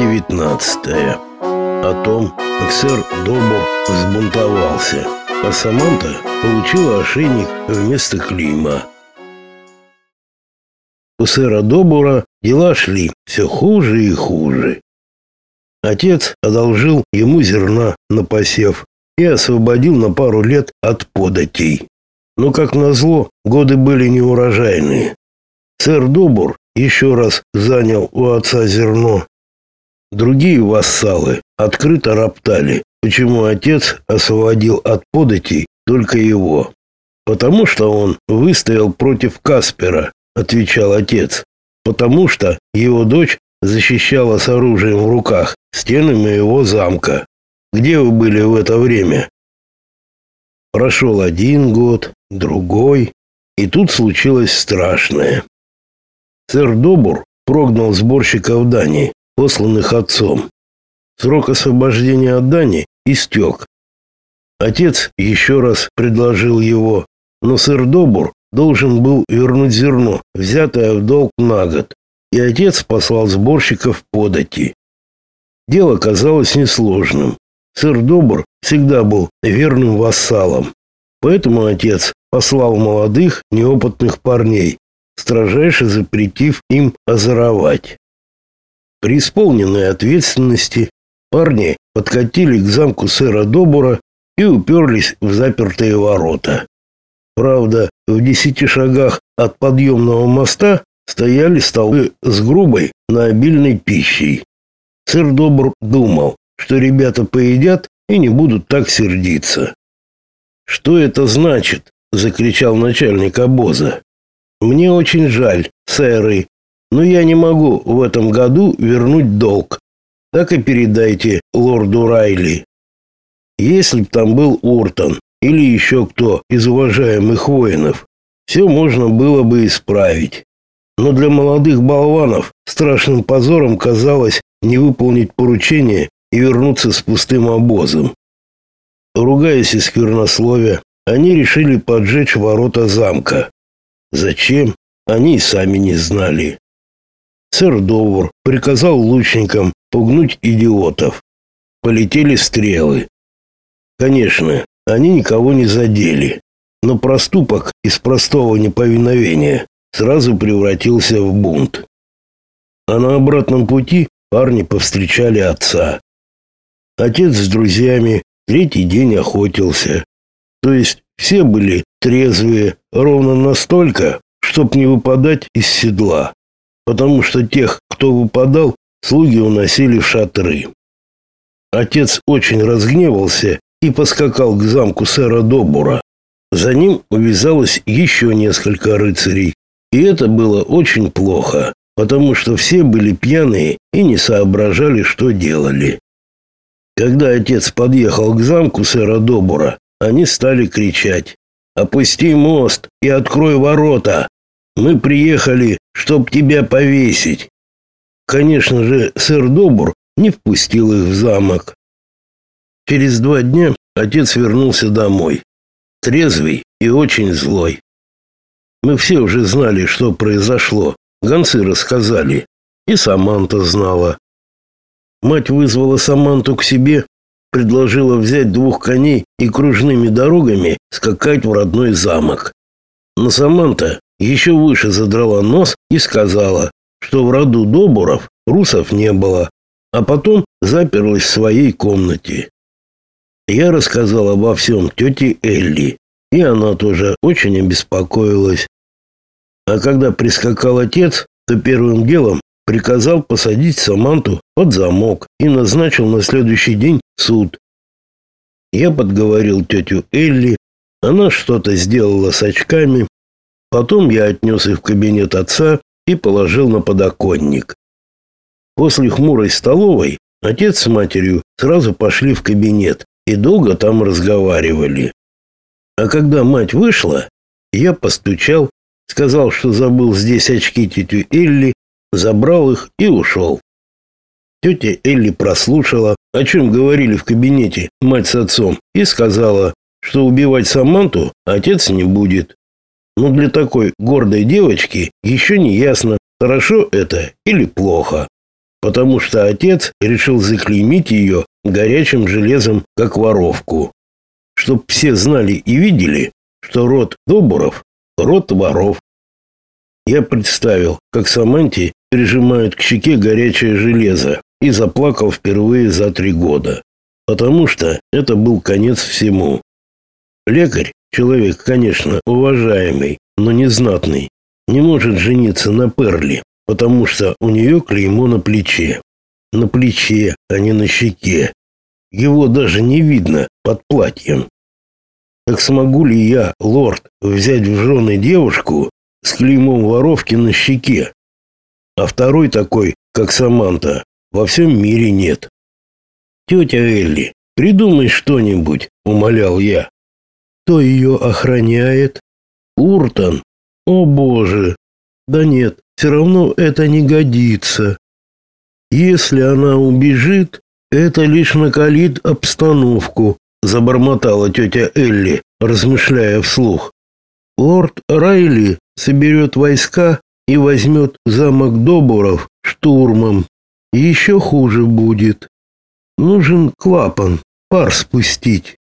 19 О том, как сэр Добур взбунтовался, а Саманта получила ошейник вместо клима. У сэра Добура дела шли все хуже и хуже. Отец одолжил ему зерна на посев и освободил на пару лет от податей. Но, как назло, годы были неурожайные. Сэр Добур еще раз занял у отца зерно. Другие вассалы открыто роптали, почему отец освободил от податей только его. «Потому что он выстоял против Каспера», — отвечал отец. «Потому что его дочь защищала с оружием в руках стены моего замка. Где вы были в это время?» Прошел один год, другой, и тут случилось страшное. Сэр Добур прогнал сборщиков дани, посланных отцом. Срок освобождения от дани истек. Отец еще раз предложил его, но сэр Добур должен был вернуть зерно, взятое в долг на год, и отец послал сборщиков подати. Дело казалось несложным. Сэр Добур всегда был верным вассалом, поэтому отец послал молодых, неопытных парней, строжайше запретив им озоровать. При исполненной ответственности парни подкатили к замку сэра Добура и уперлись в запертые ворота. Правда, в десяти шагах от подъемного моста стояли столы с грубой, но обильной пищей. Сэр Добр думал, что ребята поедят и не будут так сердиться. «Что это значит?» — закричал начальник обоза. Мне очень жаль, сэры, но я не могу в этом году вернуть долг. Так и передайте лорду Райли. Если б там был Уртон или еще кто из уважаемых воинов, все можно было бы исправить. Но для молодых болванов страшным позором казалось не выполнить поручение и вернуться с пустым обозом. Ругаясь и сквернословия, они решили поджечь ворота замка. Зачем, они и сами не знали. Сэр Довур приказал лучникам пугнуть идиотов. Полетели стрелы. Конечно, они никого не задели, но проступок из простого неповиновения сразу превратился в бунт. А на обратном пути парни повстречали отца. Отец с друзьями третий день охотился. То есть все были трезвые ровно настолько, чтоб не выпадать из седла, потому что тех, кто выпадал, слуги уносили в шатры. Отец очень разгневался и поскакал к замку сэра Добура. За ним увязалось еще несколько рыцарей, и это было очень плохо, потому что все были пьяные и не соображали, что делали. Когда отец подъехал к замку сэра Добура, они стали кричать «Опусти мост и открой ворота! Мы приехали, чтоб тебя повесить!» Конечно же, сэр Добур не впустил их в замок. Через два дня отец вернулся домой, трезвый и очень злой. Мы все уже знали, что произошло. Гонцы рассказали, и Саманта знала. Мать вызвала Саманту к себе предложила взять двух коней и кружными дорогами скакать в родной замок. Но Саманта еще выше задрала нос и сказала, что в роду Добуров русов не было, а потом заперлась в своей комнате. Я рассказал обо всем тете Элли, и она тоже очень обеспокоилась. А когда прискакал отец, то первым делом приказал посадить Саманту под замок и назначил на следующий день суд. Я подговорил тетю Элли, она что-то сделала с очками. Потом я отнес их в кабинет отца и положил на подоконник. После хмурой столовой отец с матерью сразу пошли в кабинет и долго там разговаривали. А когда мать вышла, я постучал, сказал, что забыл здесь очки тетю Элли, забрал их и ушел. Тетя Элли прослушала, о чем говорили в кабинете мать с отцом, и сказала, что убивать Саманту отец не будет. Но для такой гордой девочки еще не ясно, хорошо это или плохо. потому что отец решил заклеймить ее горячим железом как воровку. Чтоб все знали и видели, что род Добуров – род воров. Я представил, как Саманти прижимают к щеке горячее железо и заплакал впервые за три года, потому что это был конец всему. Лекарь, человек, конечно, уважаемый, но не знатный, не может жениться на Перли, потому что у нее клеймо на плече. На плече, а не на щеке. Его даже не видно под платьем. Так смогу ли я, лорд, взять в жены девушку с клеймом воровки на щеке? А второй такой, как Саманта, во всем мире нет. Тетя Элли, придумай что-нибудь, умолял я. Кто ее охраняет? Уртон. О, боже. Да нет, все равно это не годится. Если она убежит, это лишь накалит обстановку, забормотала тетя Элли, размышляя вслух. Лорд Райли соберет войска и возьмет замок Добуров штурмом. Еще хуже будет. Нужен клапан, пар спустить.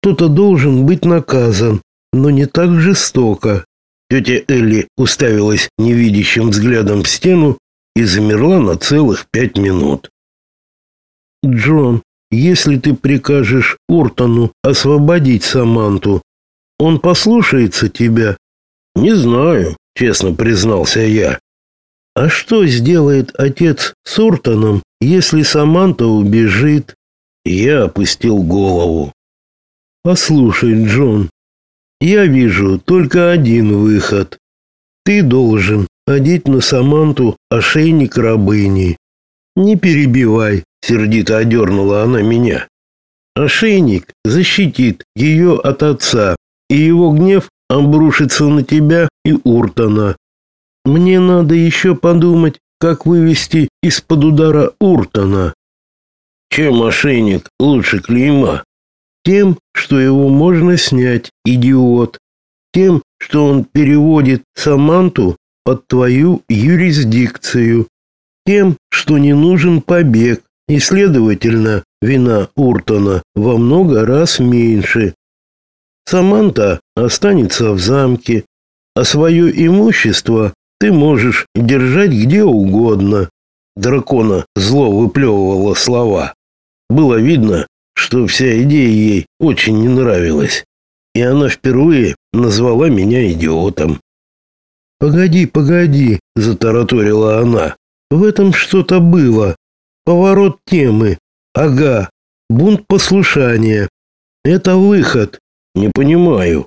Кто-то должен быть наказан, но не так жестоко. Тетя Элли уставилась невидящим взглядом в стену и замерла на целых пять минут. «Джон, если ты прикажешь Уртону освободить Саманту, он послушается тебя?» «Не знаю», — честно признался я. «А что сделает отец с Уртоном, если Саманта убежит?» Я опустил голову. Послушай, Джон, я вижу только один выход. Ты должен одеть на Саманту ошейник рабыни. Не перебивай, сердито одернула она меня. Ошейник защитит ее от отца, и его гнев обрушится на тебя и Уртона. Мне надо еще подумать, как вывести из-под удара Уртона. Чем ошейник лучше клейма? Тем, что его можно снять, идиот. Тем, что он переводит Саманту под твою юрисдикцию. Тем, что не нужен побег, и, следовательно, вина Уртона во много раз меньше. Саманта останется в замке, а свое имущество ты можешь держать где угодно. Дракона зло выплевывало слова. Было видно, что вся идея ей очень не нравилась, и она впервые назвала меня идиотом. «Погоди, погоди», — затараторила она, — «в этом что-то было. Поворот темы. Ага, бунт послушания. Это выход. Не понимаю.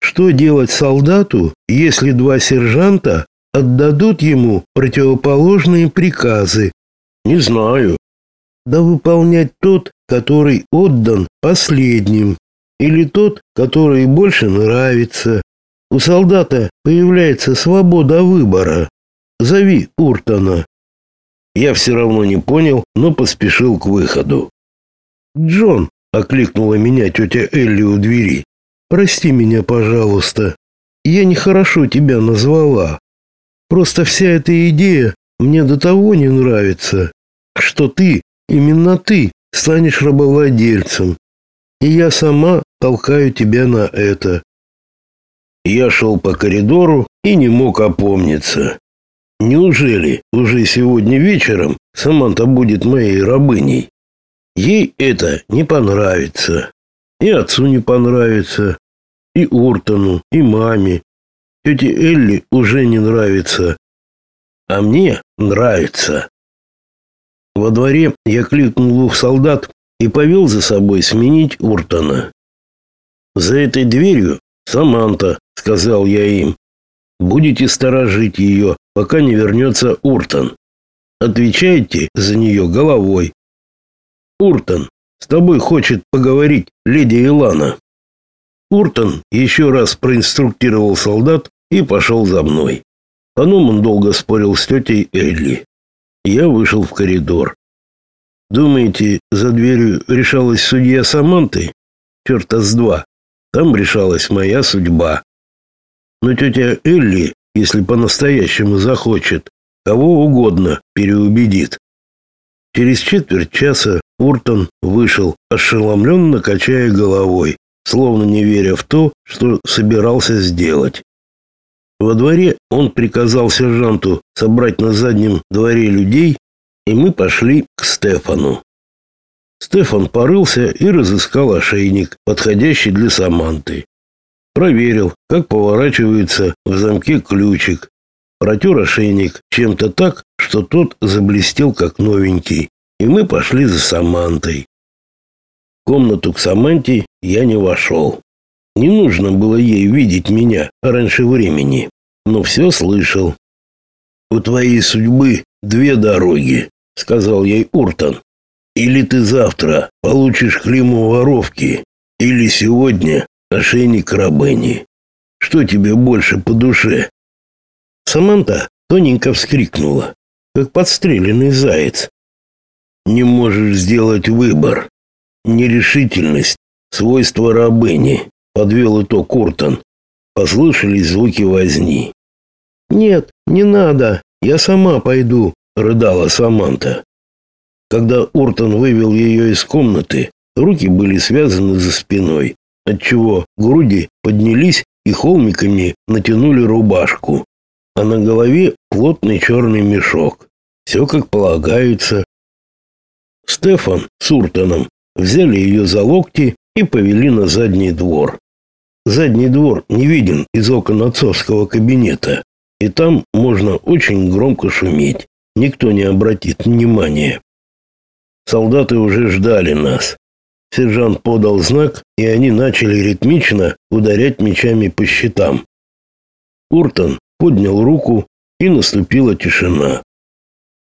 Что делать солдату, если два сержанта отдадут ему противоположные приказы? Не знаю. Да выполнять тот, который отдан последним, или тот, который больше нравится. У солдата появляется свобода выбора. Зови Уртона. Я все равно не понял, но поспешил к выходу. «Джон!» — окликнула меня тетя Элли у двери. «Прости меня, пожалуйста. Я нехорошо тебя назвала. Просто вся эта идея мне до того не нравится, что ты, именно ты, станешь рабовладельцем. И я сама толкаю тебя на это. Я шел по коридору и не мог опомниться. Неужели уже сегодня вечером Саманта будет моей рабыней? Ей это не понравится. И отцу не понравится, и Уртону, и маме. Тете Элли уже не нравится. А мне нравится. Во дворе я кликнул двух солдат и повел за собой сменить Уртона. «За этой дверью Саманта», — сказал я им. «Будете сторожить ее, пока не вернется Уртон. Отвечайте за нее головой». «Уртон, с тобой хочет поговорить леди Илана». Уртон еще раз проинструктировал солдат и пошел за мной. Потом он долго спорил с тетей Элли. Я вышел в коридор. Думаете, за дверью решалась судья Саманты? Черта с два. Там решалась моя судьба. Но тетя Элли, если по-настоящему захочет, кого угодно переубедит. Через четверть часа Уртон вышел, ошеломленно качая головой, словно не веря в то, что собирался сделать. Во дворе он приказал сержанту собрать на заднем дворе людей, и мы пошли к Стефану. Стефан порылся и разыскал ошейник, подходящий для Саманты. Проверил, как поворачивается в замке ключик. Протер ошейник чем-то так, что тот заблестел как новенький, и мы пошли за Самантой. В комнату к Саманте я не вошел. Не нужно было ей видеть меня раньше времени, но все слышал. «У твоей судьбы две дороги», — сказал ей Уртон. «Или ты завтра получишь клеймо воровки, или сегодня ошейник рабыни. Что тебе больше по душе?» Саманта тоненько вскрикнула, как подстреленный заяц. «Не можешь сделать выбор. Нерешительность — свойство рабыни», — подвел итог Уртон. Послышались звуки возни. «Нет, не надо, я сама пойду», — рыдала Саманта. Когда Уртон вывел ее из комнаты, руки были связаны за спиной, отчего груди поднялись и холмиками натянули рубашку а на голове плотный черный мешок. Все как полагается. Стефан с Уртоном взяли ее за локти и повели на задний двор. Задний двор не виден из окон отцовского кабинета, и там можно очень громко шуметь. Никто не обратит внимания. Солдаты уже ждали нас. Сержант подал знак, и они начали ритмично ударять мечами по щитам. Уртон поднял руку, и наступила тишина.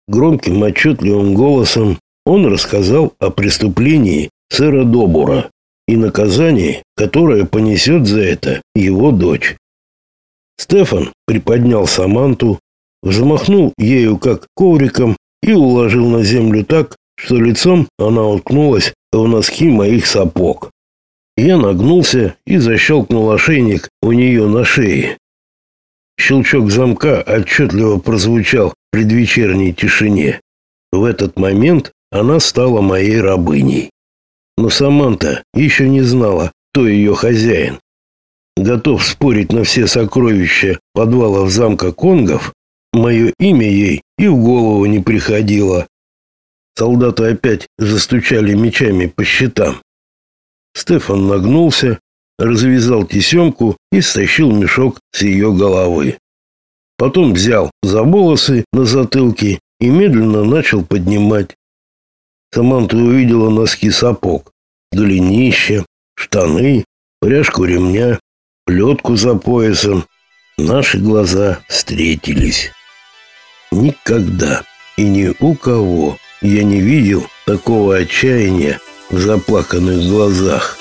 Громким отчетливым голосом он рассказал о преступлении сэра Добура и наказании, которое понесет за это его дочь. Стефан приподнял Саманту, взмахнул ею как ковриком и уложил на землю так, что лицом она уткнулась в носки моих сапог. Я нагнулся и защелкнул ошейник у нее на шее. Щелчок замка отчетливо прозвучал в предвечерней тишине. В этот момент она стала моей рабыней. Но Саманта еще не знала, кто ее хозяин. Готов спорить на все сокровища подвалов замка Конгов, мое имя ей и в голову не приходило. Солдаты опять застучали мечами по щитам. Стефан нагнулся, развязал тесемку и стащил мешок с ее головы. Потом взял за волосы на затылке и медленно начал поднимать. Саманта увидела носки сапог, голенище, штаны, пряжку ремня, плетку за поясом. Наши глаза встретились. Никогда и ни у кого я не видел такого отчаяния в заплаканных глазах.